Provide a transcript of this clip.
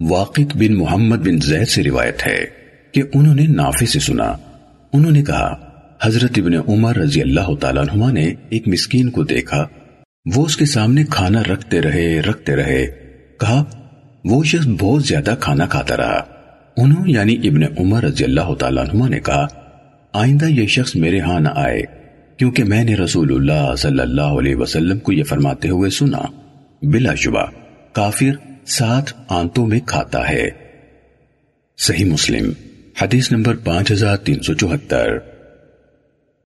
واقد بن محمد بن زید سے روایت ہے کہ انہوں نے نافع سے سنا۔ انہوں نے کہا، حضرت ابن عمر رضی اللہ تعالیٰ عنہ نے ایک مسکین کو دیکھا۔ وہ اس کے سامنے کھانا رکھتے رہے رکھتے رہے۔ کہا، وہ شخص بہت زیادہ کھانا کھاتا رہا۔ انہوں یعنی ابن عمر رضی اللہ تعالیٰ عنہ نے کہا، آئندہ یہ شخص میرے ہاں نہ آئے، کیونکہ میں نے رسول اللہ صلی اللہ علیہ وسلم کو یہ فرماتے ہوئے سنا۔ بلا شبہ، کافر سات آنتوں میں کھاتا ہے۔ صحیح مسلم حدیث نمبر پانچ ہزار تین سو چوہتر۔